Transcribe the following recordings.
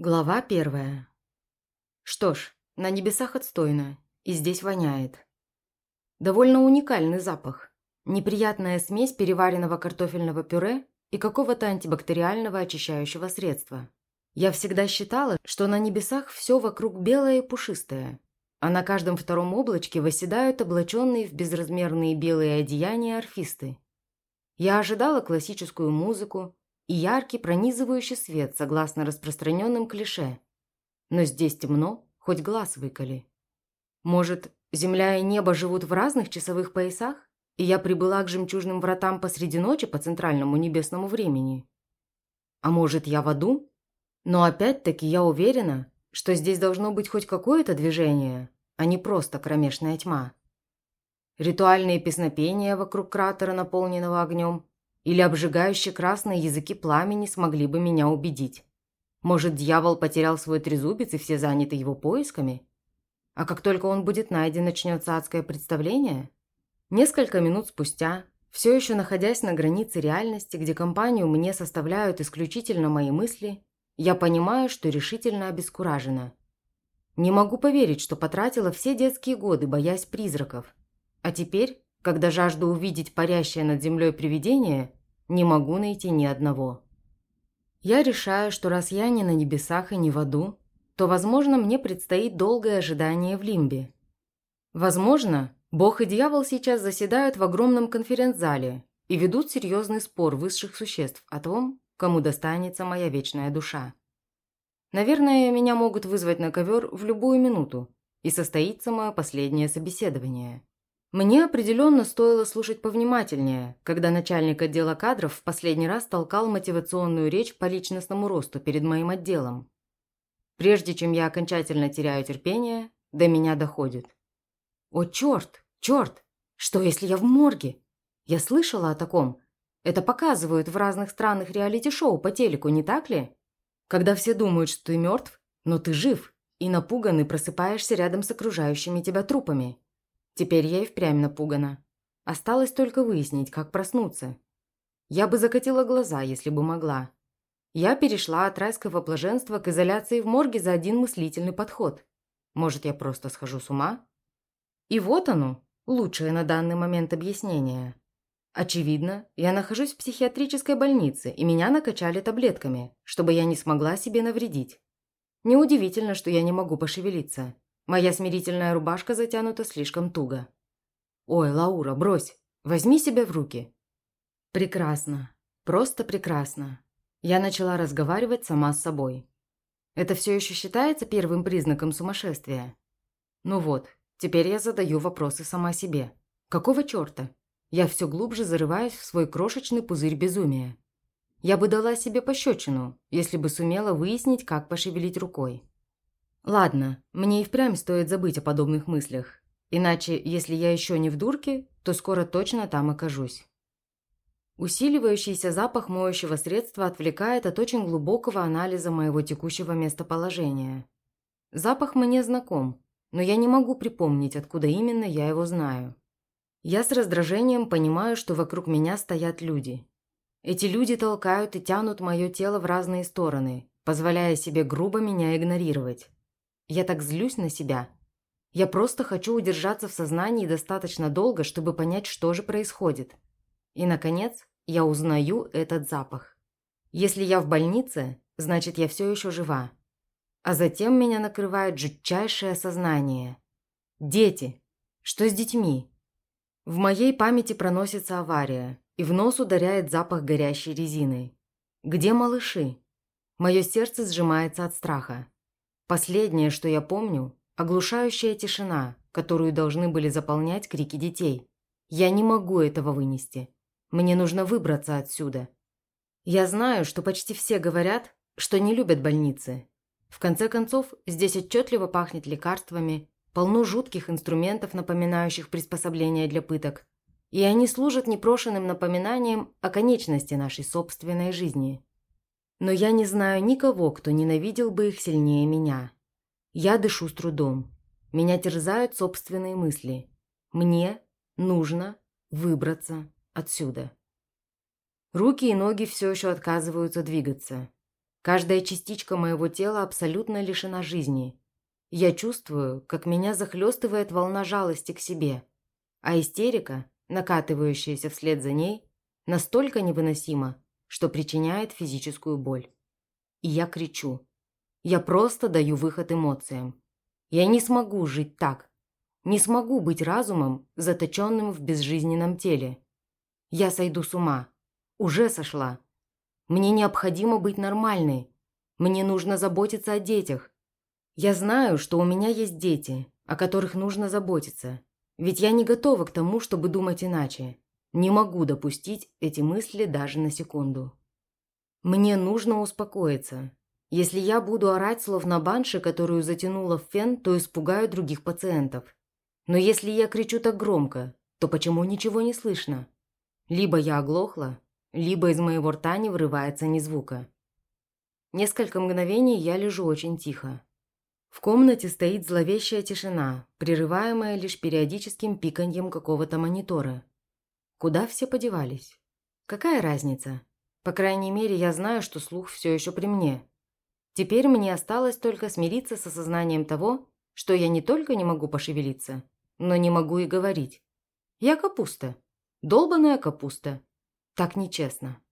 Глава первая. Что ж, на небесах отстойно, и здесь воняет. Довольно уникальный запах. Неприятная смесь переваренного картофельного пюре и какого-то антибактериального очищающего средства. Я всегда считала, что на небесах все вокруг белое и пушистое, а на каждом втором облачке восседают облаченные в безразмерные белые одеяния орфисты. Я ожидала классическую музыку, и яркий пронизывающий свет, согласно распространенным клише. Но здесь темно, хоть глаз выколи. Может, Земля и небо живут в разных часовых поясах, и я прибыла к жемчужным вратам посреди ночи по центральному небесному времени? А может, я в аду? Но опять-таки я уверена, что здесь должно быть хоть какое-то движение, а не просто кромешная тьма. Ритуальные песнопения вокруг кратера, наполненного огнем, или обжигающие красные языки пламени смогли бы меня убедить. Может, дьявол потерял свой трезубец и все заняты его поисками? А как только он будет найден, начнется адское представление? Несколько минут спустя, все еще находясь на границе реальности, где компанию мне составляют исключительно мои мысли, я понимаю, что решительно обескуражена. Не могу поверить, что потратила все детские годы, боясь призраков. А теперь, когда жажду увидеть парящее над землей привидение, не могу найти ни одного. Я решаю, что раз я не на небесах и не в аду, то, возможно, мне предстоит долгое ожидание в лимбе. Возможно, Бог и дьявол сейчас заседают в огромном конференц-зале и ведут серьезный спор высших существ о том, кому достанется моя вечная душа. Наверное, меня могут вызвать на ковер в любую минуту, и состоится мое последнее собеседование. Мне определенно стоило слушать повнимательнее, когда начальник отдела кадров в последний раз толкал мотивационную речь по личностному росту перед моим отделом. Прежде чем я окончательно теряю терпение, до меня доходит. «О, черт! Черт! Что, если я в морге? Я слышала о таком. Это показывают в разных странных реалити-шоу по телеку, не так ли? Когда все думают, что ты мертв, но ты жив, и напуганный просыпаешься рядом с окружающими тебя трупами». Теперь я и впрямь напугана. Осталось только выяснить, как проснуться. Я бы закатила глаза, если бы могла. Я перешла от райского блаженства к изоляции в морге за один мыслительный подход. Может, я просто схожу с ума? И вот оно, лучшее на данный момент объяснение. Очевидно, я нахожусь в психиатрической больнице, и меня накачали таблетками, чтобы я не смогла себе навредить. Неудивительно, что я не могу пошевелиться. Моя смирительная рубашка затянута слишком туго. «Ой, Лаура, брось! Возьми себя в руки!» «Прекрасно. Просто прекрасно!» Я начала разговаривать сама с собой. Это все еще считается первым признаком сумасшествия? Ну вот, теперь я задаю вопросы сама себе. Какого черта? Я все глубже зарываюсь в свой крошечный пузырь безумия. Я бы дала себе пощечину, если бы сумела выяснить, как пошевелить рукой. Ладно, мне и впрямь стоит забыть о подобных мыслях. Иначе, если я еще не в дурке, то скоро точно там окажусь. Усиливающийся запах моющего средства отвлекает от очень глубокого анализа моего текущего местоположения. Запах мне знаком, но я не могу припомнить, откуда именно я его знаю. Я с раздражением понимаю, что вокруг меня стоят люди. Эти люди толкают и тянут мое тело в разные стороны, позволяя себе грубо меня игнорировать. Я так злюсь на себя. Я просто хочу удержаться в сознании достаточно долго, чтобы понять, что же происходит. И, наконец, я узнаю этот запах. Если я в больнице, значит, я все еще жива. А затем меня накрывает жутчайшее сознание. Дети. Что с детьми? В моей памяти проносится авария, и в нос ударяет запах горящей резины. Где малыши? Мое сердце сжимается от страха. Последнее, что я помню – оглушающая тишина, которую должны были заполнять крики детей. Я не могу этого вынести. Мне нужно выбраться отсюда. Я знаю, что почти все говорят, что не любят больницы. В конце концов, здесь отчетливо пахнет лекарствами, полно жутких инструментов, напоминающих приспособления для пыток. И они служат непрошенным напоминанием о конечности нашей собственной жизни. Но я не знаю никого, кто ненавидел бы их сильнее меня. Я дышу с трудом. Меня терзают собственные мысли. Мне нужно выбраться отсюда. Руки и ноги все еще отказываются двигаться. Каждая частичка моего тела абсолютно лишена жизни. Я чувствую, как меня захлестывает волна жалости к себе, а истерика, накатывающаяся вслед за ней, настолько невыносима, что причиняет физическую боль. И я кричу. Я просто даю выход эмоциям. Я не смогу жить так. Не смогу быть разумом, заточенным в безжизненном теле. Я сойду с ума. Уже сошла. Мне необходимо быть нормальной. Мне нужно заботиться о детях. Я знаю, что у меня есть дети, о которых нужно заботиться. Ведь я не готова к тому, чтобы думать иначе. Не могу допустить эти мысли даже на секунду. Мне нужно успокоиться. Если я буду орать, словно банши, которую затянула в фен, то испугаю других пациентов. Но если я кричу так громко, то почему ничего не слышно? Либо я оглохла, либо из моего рта не вырывается ни звука. Несколько мгновений я лежу очень тихо. В комнате стоит зловещая тишина, прерываемая лишь периодическим пиканьем какого-то монитора. Куда все подевались? Какая разница? По крайней мере, я знаю, что слух все еще при мне. Теперь мне осталось только смириться с осознанием того, что я не только не могу пошевелиться, но не могу и говорить. Я капуста. Долбаная капуста. Так нечестно.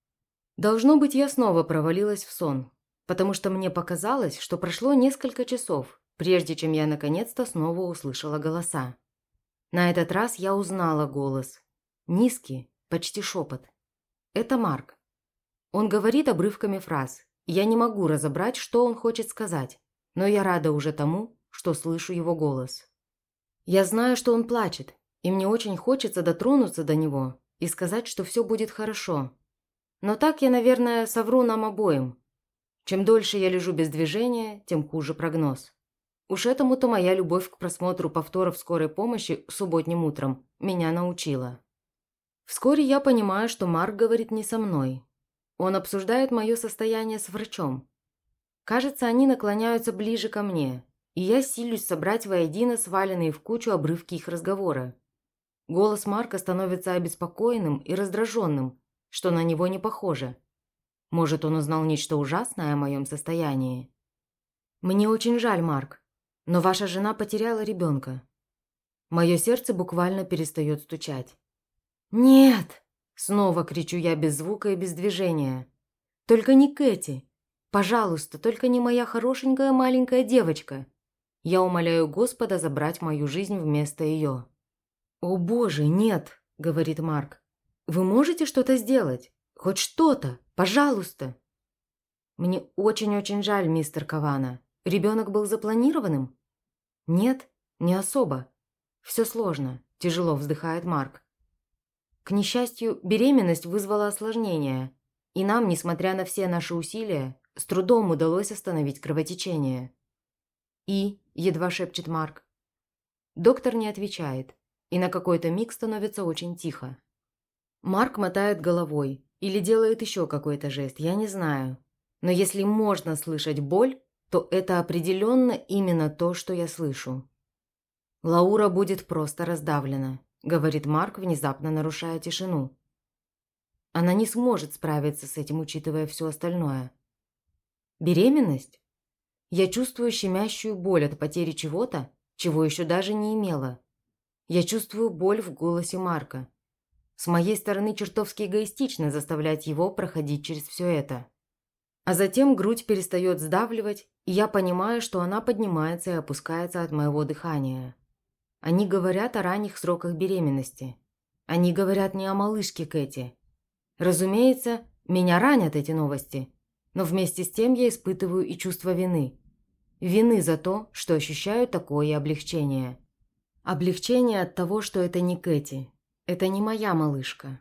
Должно быть, я снова провалилась в сон, потому что мне показалось, что прошло несколько часов, прежде чем я наконец-то снова услышала голоса. На этот раз я узнала голос. Низкий, почти шепот. Это Марк. Он говорит обрывками фраз. Я не могу разобрать, что он хочет сказать, но я рада уже тому, что слышу его голос. Я знаю, что он плачет, и мне очень хочется дотронуться до него, и сказать, что все будет хорошо. Но так я, наверное, совру нам обоим. Чем дольше я лежу без движения, тем хуже прогноз. Уж этому-то моя любовь к просмотру повторов скорой помощи субботним утром меня научила. Вскоре я понимаю, что Марк говорит не со мной. Он обсуждает мое состояние с врачом. Кажется, они наклоняются ближе ко мне, и я силюсь собрать воедино сваленные в кучу обрывки их разговора. Голос Марка становится обеспокоенным и раздраженным, что на него не похоже. Может, он узнал нечто ужасное о моем состоянии? «Мне очень жаль, Марк, но ваша жена потеряла ребенка». Мое сердце буквально перестает стучать. «Нет!» – снова кричу я без звука и без движения. «Только не Кэти! Пожалуйста, только не моя хорошенькая маленькая девочка!» Я умоляю Господа забрать мою жизнь вместо ее. «О боже, нет!» – говорит Марк. «Вы можете что-то сделать? Хоть что-то? Пожалуйста!» «Мне очень-очень жаль, мистер Кавана. Ребенок был запланированным?» «Нет, не особо. Все сложно», – тяжело вздыхает Марк. К несчастью, беременность вызвала осложнения, и нам, несмотря на все наши усилия, с трудом удалось остановить кровотечение. «И?» – едва шепчет Марк. Доктор не отвечает и на какой-то миг становится очень тихо. Марк мотает головой или делает еще какой-то жест, я не знаю. Но если можно слышать боль, то это определенно именно то, что я слышу. Лаура будет просто раздавлена, говорит Марк, внезапно нарушая тишину. Она не сможет справиться с этим, учитывая все остальное. Беременность? Я чувствую щемящую боль от потери чего-то, чего еще даже не имела. Я чувствую боль в голосе Марка. С моей стороны чертовски эгоистично заставлять его проходить через все это. А затем грудь перестает сдавливать, и я понимаю, что она поднимается и опускается от моего дыхания. Они говорят о ранних сроках беременности. Они говорят не о малышке Кэти. Разумеется, меня ранят эти новости, но вместе с тем я испытываю и чувство вины. Вины за то, что ощущаю такое облегчение. Облегчение от того, что это не Кэти. Это не моя малышка.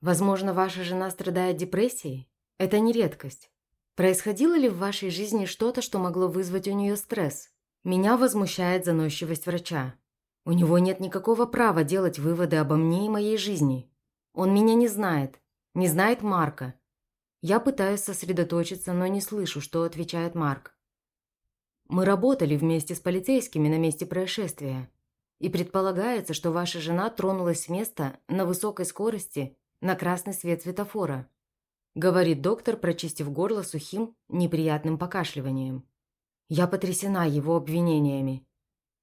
Возможно, ваша жена страдает депрессией? Это не редкость. Происходило ли в вашей жизни что-то, что могло вызвать у нее стресс? Меня возмущает заносчивость врача. У него нет никакого права делать выводы обо мне и моей жизни. Он меня не знает. Не знает Марка. Я пытаюсь сосредоточиться, но не слышу, что отвечает Марк. Мы работали вместе с полицейскими на месте происшествия. И предполагается, что ваша жена тронулась с места на высокой скорости на красный свет светофора. – говорит доктор, прочистив горло сухим, неприятным покашливанием. Я потрясена его обвинениями.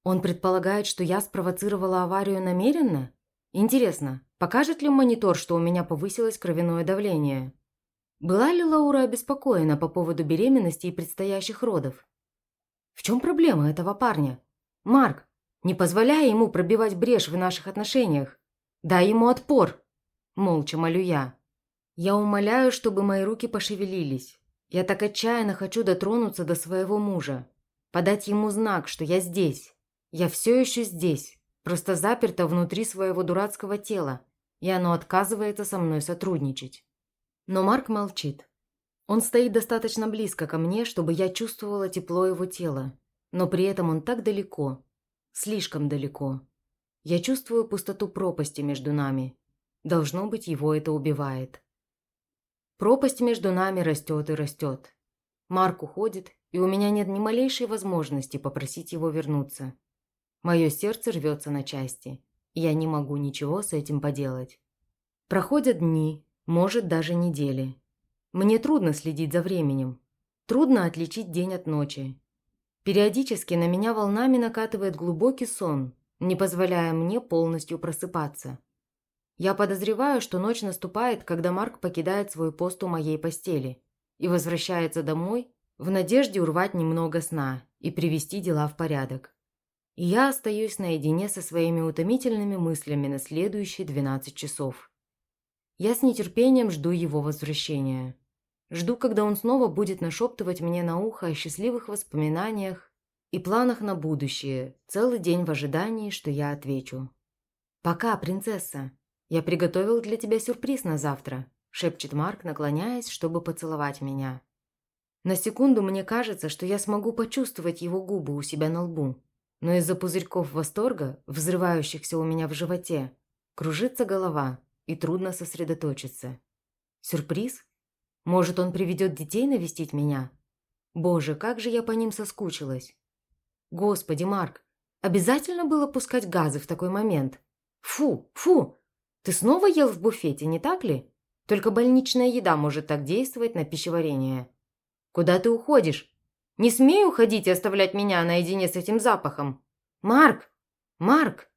Он предполагает, что я спровоцировала аварию намеренно? Интересно, покажет ли монитор, что у меня повысилось кровяное давление? Была ли Лаура обеспокоена по поводу беременности и предстоящих родов? В чем проблема этого парня? Марк, не позволяй ему пробивать брешь в наших отношениях. Дай ему отпор. Молча молю я. Я умоляю, чтобы мои руки пошевелились. Я так отчаянно хочу дотронуться до своего мужа. Подать ему знак, что я здесь. Я все еще здесь. Просто заперта внутри своего дурацкого тела. И оно отказывается со мной сотрудничать. Но Марк молчит. Он стоит достаточно близко ко мне, чтобы я чувствовала тепло его тела. Но при этом он так далеко. Слишком далеко. Я чувствую пустоту пропасти между нами. Должно быть, его это убивает. Пропасть между нами растет и растет. Марк уходит, и у меня нет ни малейшей возможности попросить его вернуться. Мое сердце рвется на части, я не могу ничего с этим поделать. Проходят дни, может, даже недели. Мне трудно следить за временем. Трудно отличить день от ночи. Периодически на меня волнами накатывает глубокий сон, не позволяя мне полностью просыпаться. Я подозреваю, что ночь наступает, когда Марк покидает свой пост у моей постели и возвращается домой в надежде урвать немного сна и привести дела в порядок. И я остаюсь наедине со своими утомительными мыслями на следующие 12 часов. Я с нетерпением жду его возвращения. Жду, когда он снова будет нашептывать мне на ухо о счастливых воспоминаниях и планах на будущее, целый день в ожидании, что я отвечу. «Пока, принцесса!» «Я приготовил для тебя сюрприз на завтра», – шепчет Марк, наклоняясь, чтобы поцеловать меня. На секунду мне кажется, что я смогу почувствовать его губы у себя на лбу, но из-за пузырьков восторга, взрывающихся у меня в животе, кружится голова и трудно сосредоточиться. Сюрприз? Может, он приведет детей навестить меня? Боже, как же я по ним соскучилась. Господи, Марк, обязательно было пускать газы в такой момент? Фу, фу, ты снова ел в буфете, не так ли? Только больничная еда может так действовать на пищеварение. Куда ты уходишь? Не смей уходить и оставлять меня наедине с этим запахом. Марк! Марк!